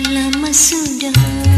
lama sudah